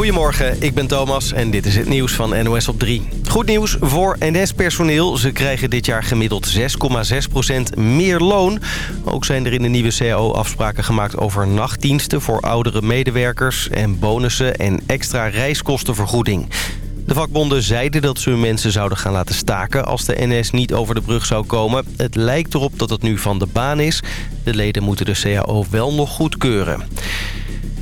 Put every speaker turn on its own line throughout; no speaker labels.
Goedemorgen, ik ben Thomas en dit is het nieuws van NOS op 3. Goed nieuws voor NS-personeel. Ze krijgen dit jaar gemiddeld 6,6% meer loon. Ook zijn er in de nieuwe CAO afspraken gemaakt over nachtdiensten... voor oudere medewerkers en bonussen en extra reiskostenvergoeding. De vakbonden zeiden dat ze hun mensen zouden gaan laten staken... als de NS niet over de brug zou komen. Het lijkt erop dat het nu van de baan is. De leden moeten de CAO wel nog goedkeuren.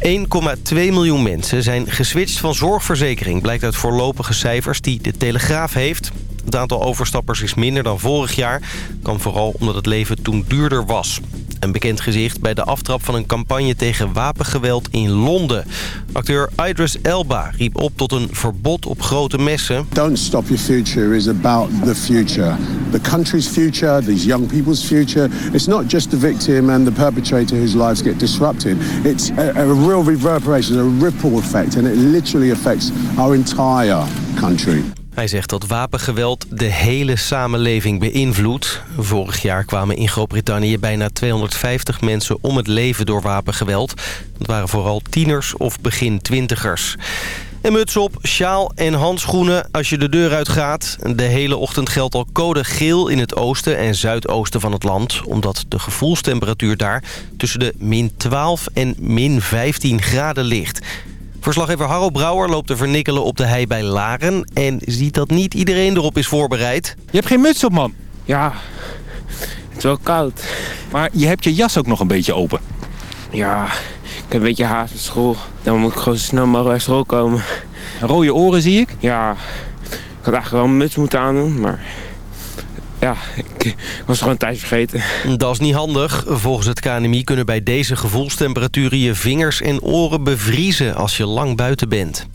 1,2 miljoen mensen zijn geswitcht van zorgverzekering... blijkt uit voorlopige cijfers die de Telegraaf heeft. Het aantal overstappers is minder dan vorig jaar. Kan vooral omdat het leven toen duurder was. Een bekend gezicht bij de aftrap van een campagne tegen wapengeweld in Londen. Acteur Idris Elba riep op tot een verbod op grote messen.
Don't stop your future is about the future. The country's future, these young people's future. It's not just the victim and the perpetrator whose lives get disrupted. It's a, real reverberation, a ripple effect. And it literally affects our entire country.
Hij zegt dat wapengeweld de hele samenleving beïnvloedt. Vorig jaar kwamen in Groot-Brittannië bijna 250 mensen om het leven door wapengeweld. Dat waren vooral tieners of begin twintigers. En muts op, sjaal en handschoenen als je de deur uitgaat. De hele ochtend geldt al code geel in het oosten en zuidoosten van het land... omdat de gevoelstemperatuur daar tussen de min 12 en min 15 graden ligt... Verslaggever Harro Brouwer loopt te vernikkelen op de hei bij Laren... en ziet dat niet iedereen erop is voorbereid.
Je hebt geen muts op, man.
Ja, het is wel koud.
Maar je hebt je jas ook nog een beetje open.
Ja, ik heb een beetje haast op school. Dan moet ik gewoon zo snel mogelijk bij school komen.
Rode oren zie ik.
Ja, ik had eigenlijk wel een muts moeten aandoen, maar... Ja, ik was het gewoon thuis vergeten.
Dat is niet handig. Volgens het KNMI kunnen bij deze gevoelstemperaturen je vingers en oren bevriezen als je lang buiten bent.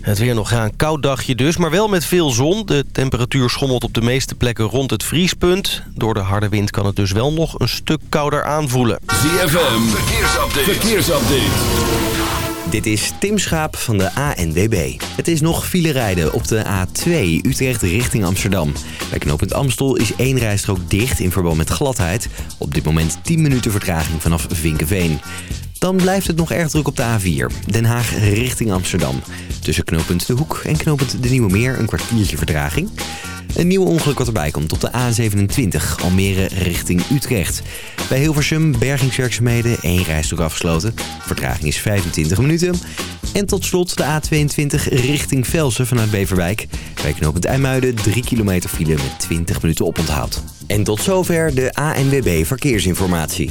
Het weer nog een koud dagje dus, maar wel met veel zon. De temperatuur schommelt op de meeste plekken rond het vriespunt. Door de harde wind kan het dus wel nog een stuk kouder aanvoelen.
ZFM, verkeersupdate. verkeersupdate.
Dit is Tim Schaap van de ANWB. Het is nog file rijden op de A2 Utrecht richting Amsterdam. Bij knooppunt Amstel is één rijstrook dicht in verband met gladheid. Op dit moment 10 minuten vertraging vanaf Vinkenveen. Dan blijft het nog erg druk op de A4. Den Haag richting Amsterdam. Tussen knooppunt De Hoek en knooppunt De Nieuwe Meer een kwartiertje vertraging. Een nieuw ongeluk wat erbij komt op de A27, Almere richting Utrecht. Bij Hilversum bergingswerkzaamheden, één rijstrook afgesloten. Vertraging is 25 minuten. En tot slot de A22 richting Velsen vanuit Beverwijk. Bij knooppunt IJmuiden 3 kilometer file met 20 minuten oponthoud. En tot zover de ANWB Verkeersinformatie.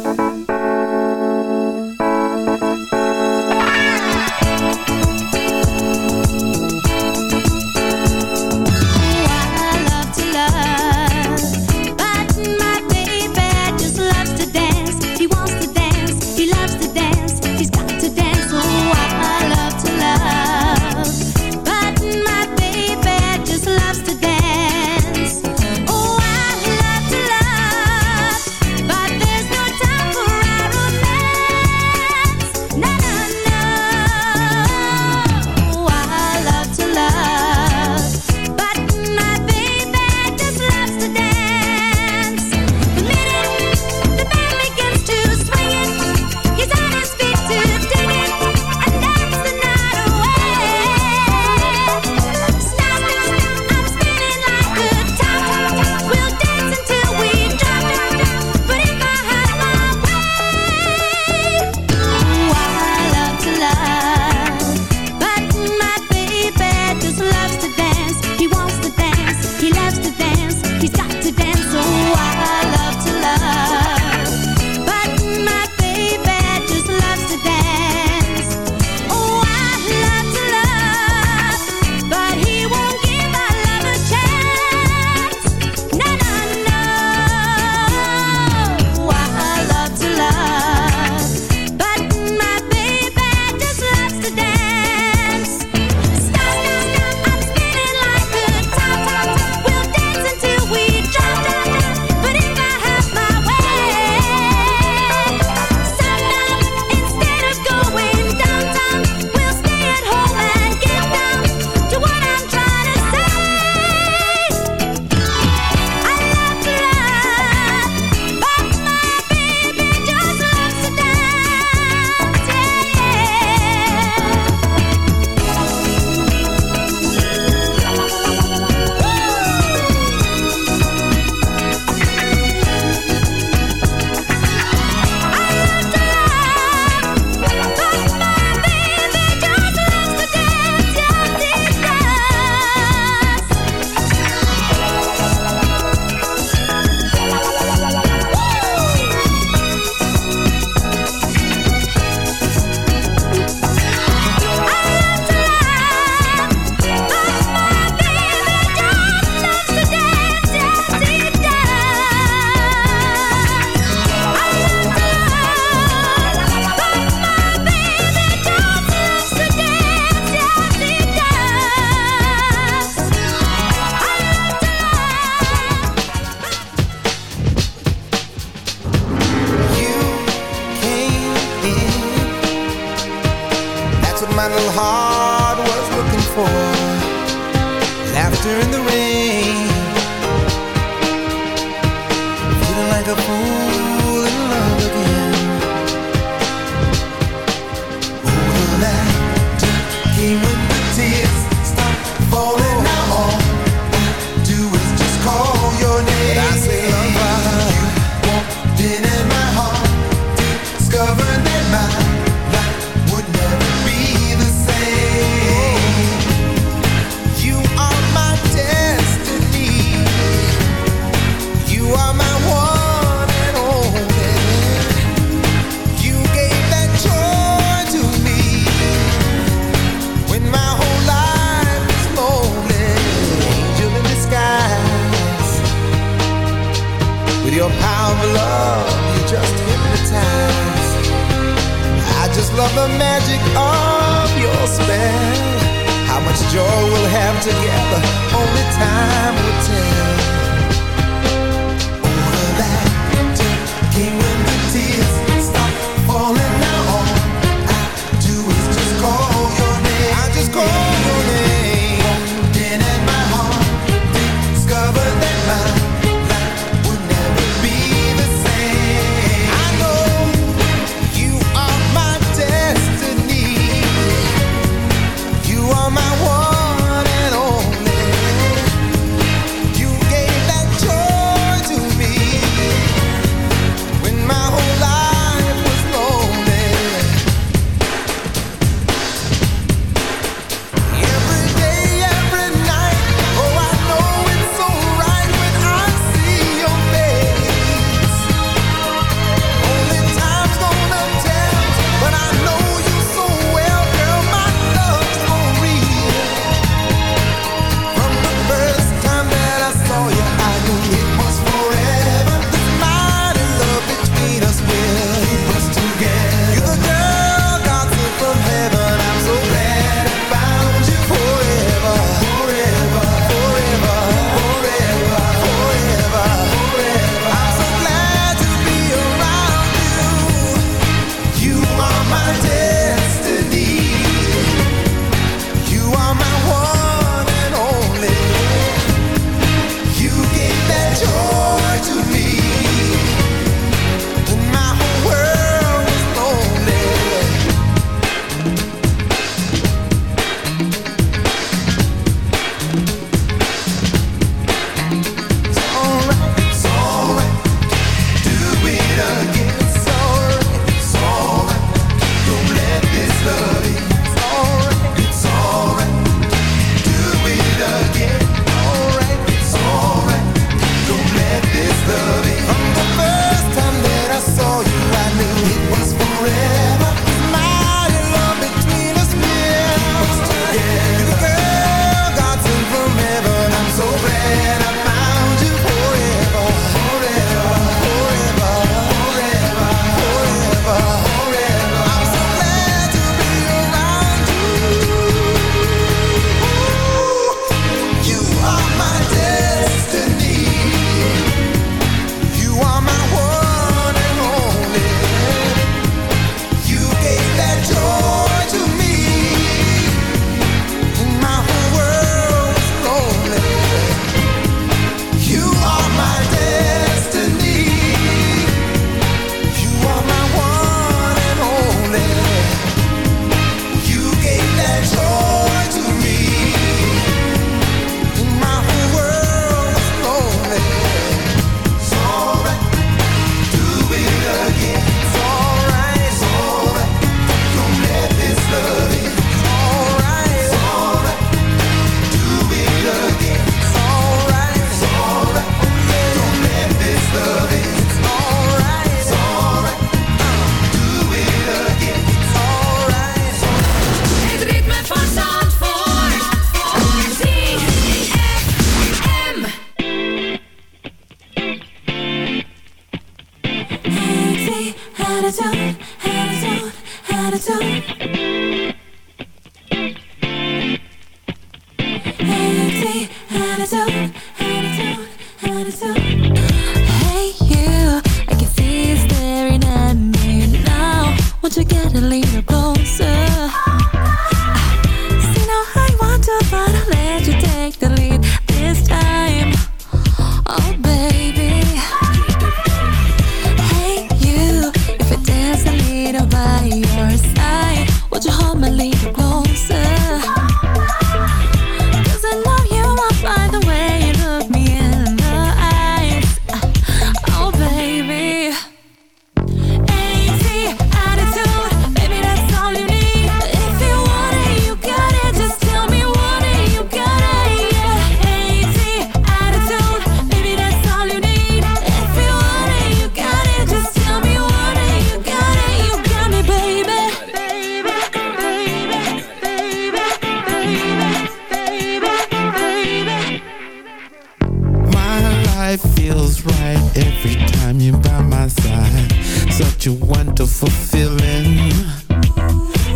life
feels right every time you're by my side. Such a wonderful feeling.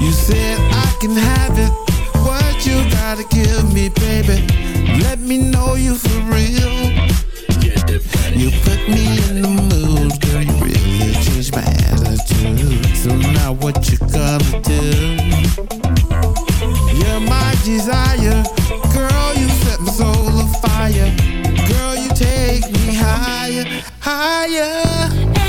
You said I can have it. What you gotta give me, baby? Let me know you for real. You put me in the mood, girl. You really changed my attitude. So now what you gonna do? You're my desire, girl. You set my soul afire higher, higher.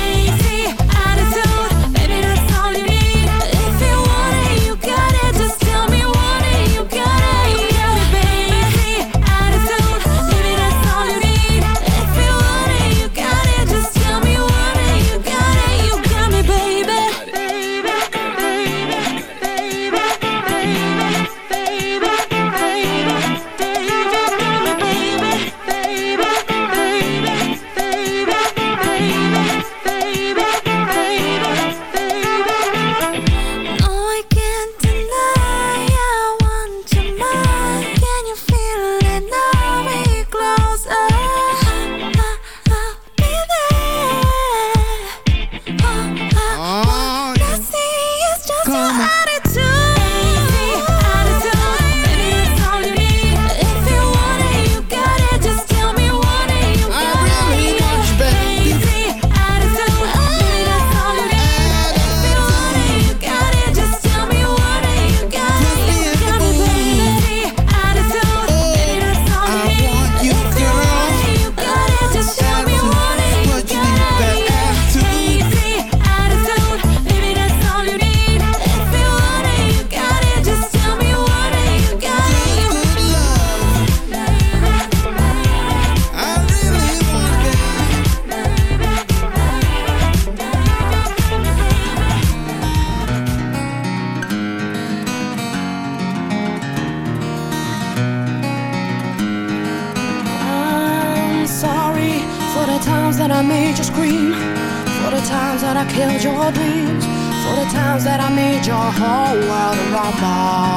Cao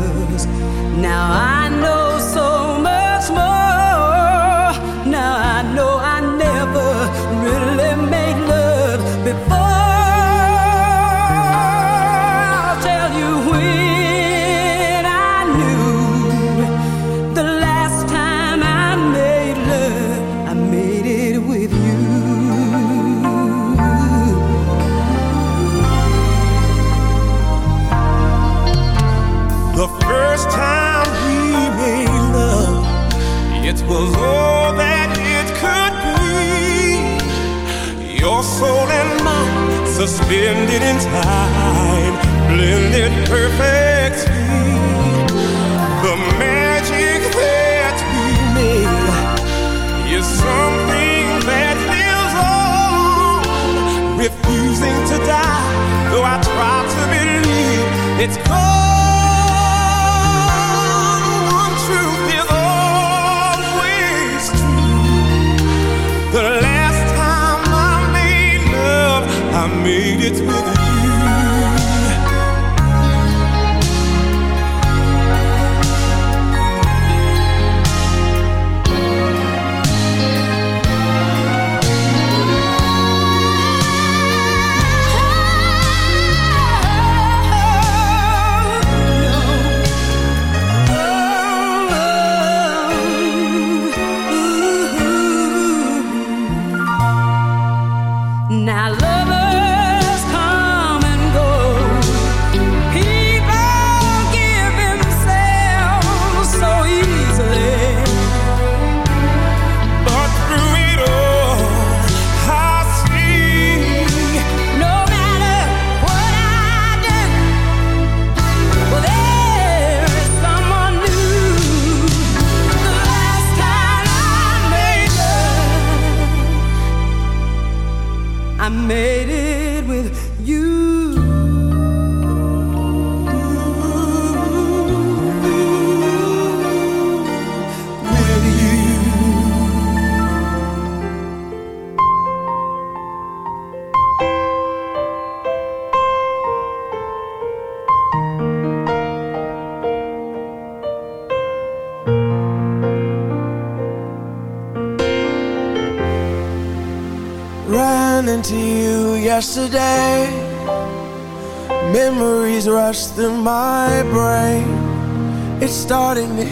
spend it
in time, blend it
perfect.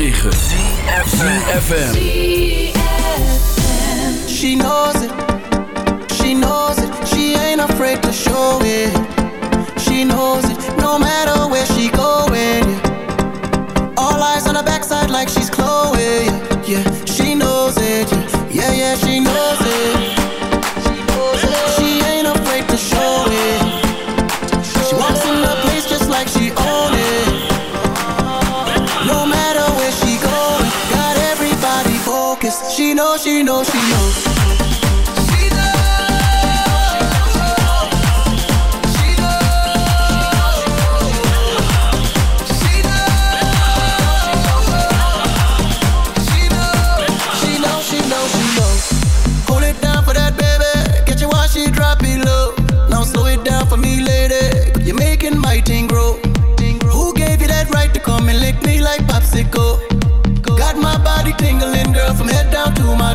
9.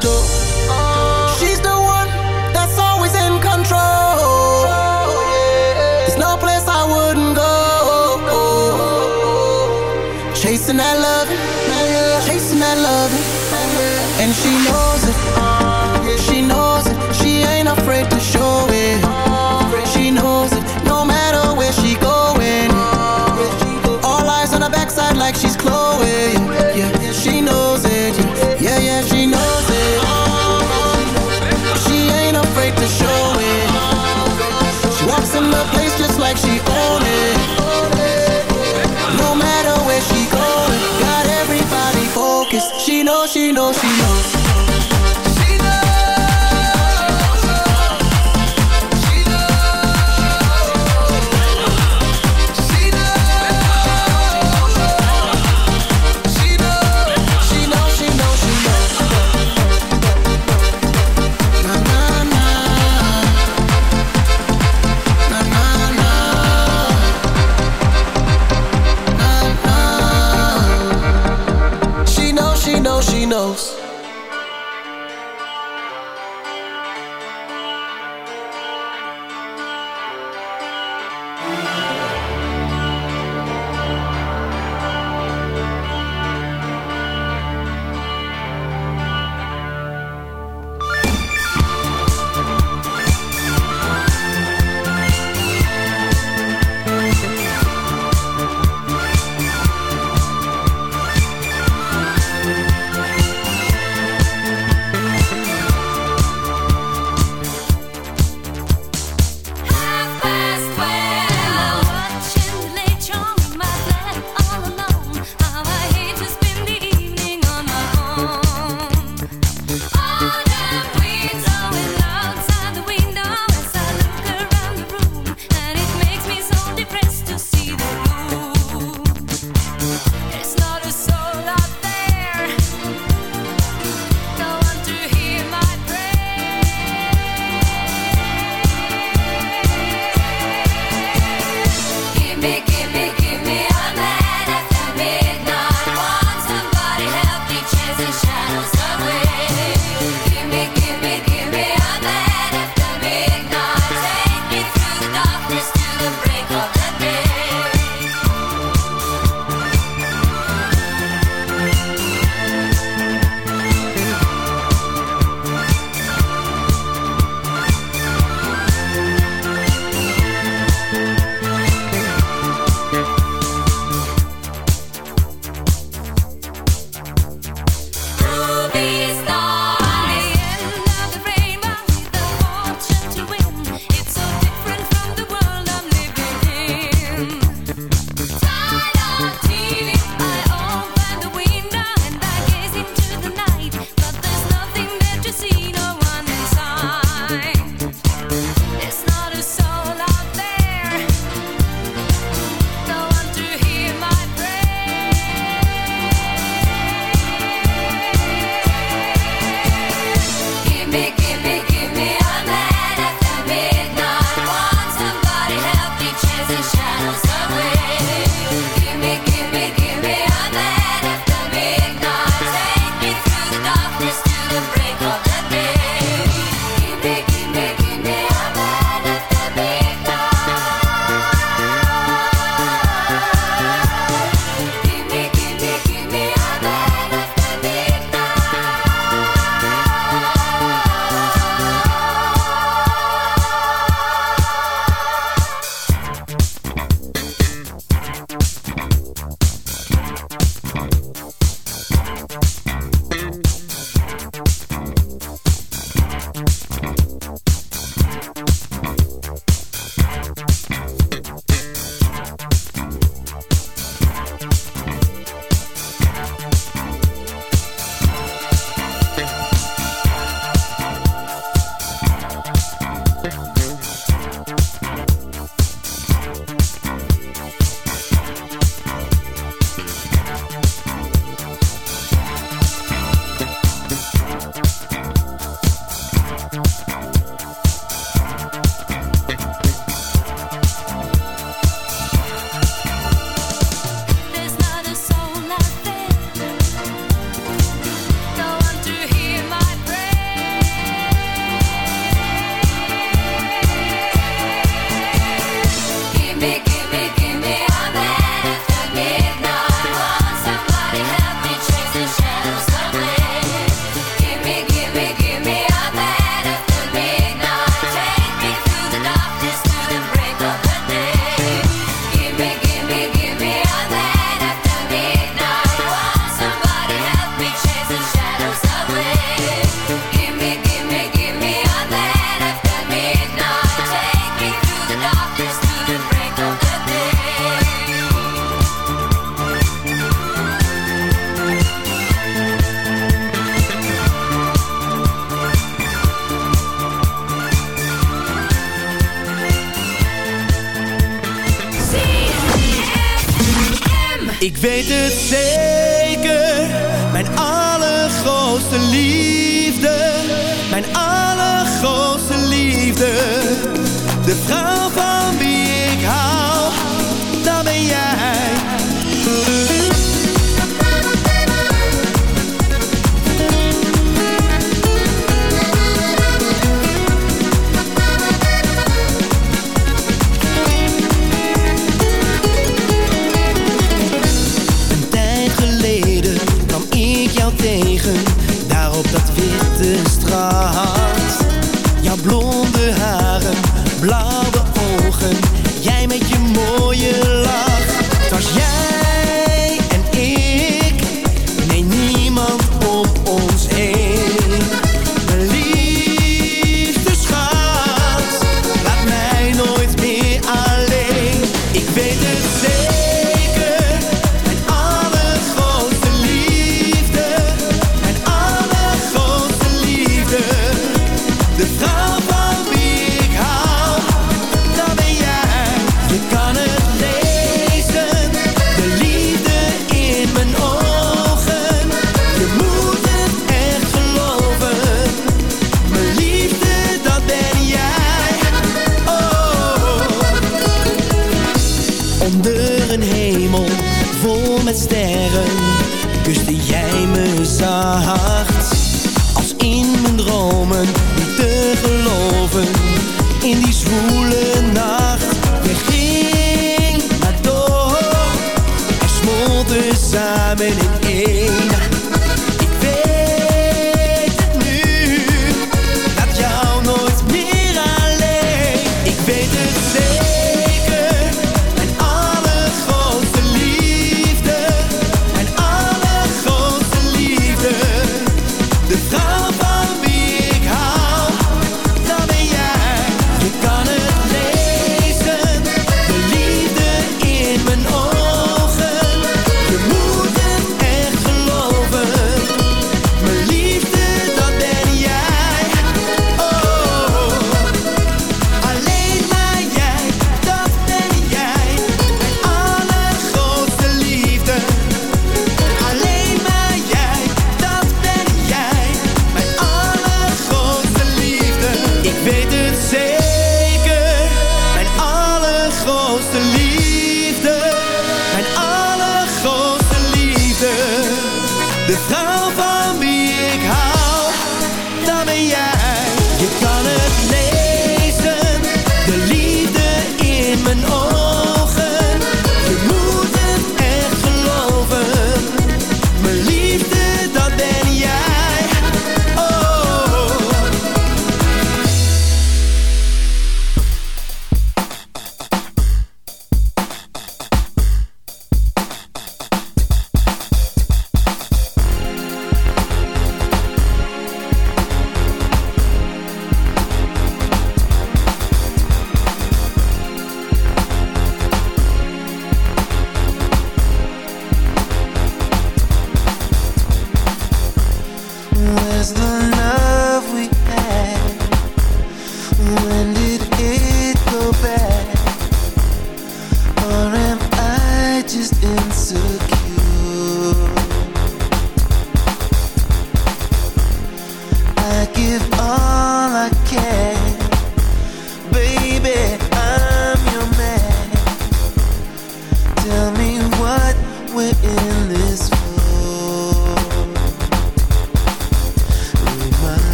plateau know
she knows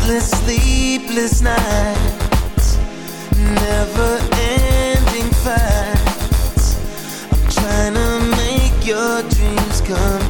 Countless sleepless nights, never ending fights. I'm trying to make your dreams come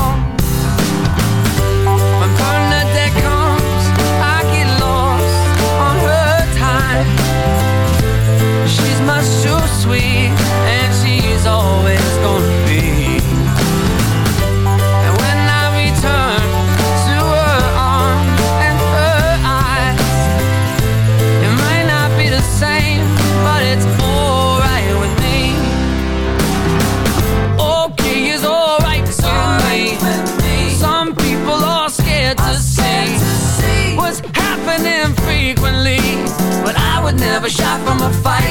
fight.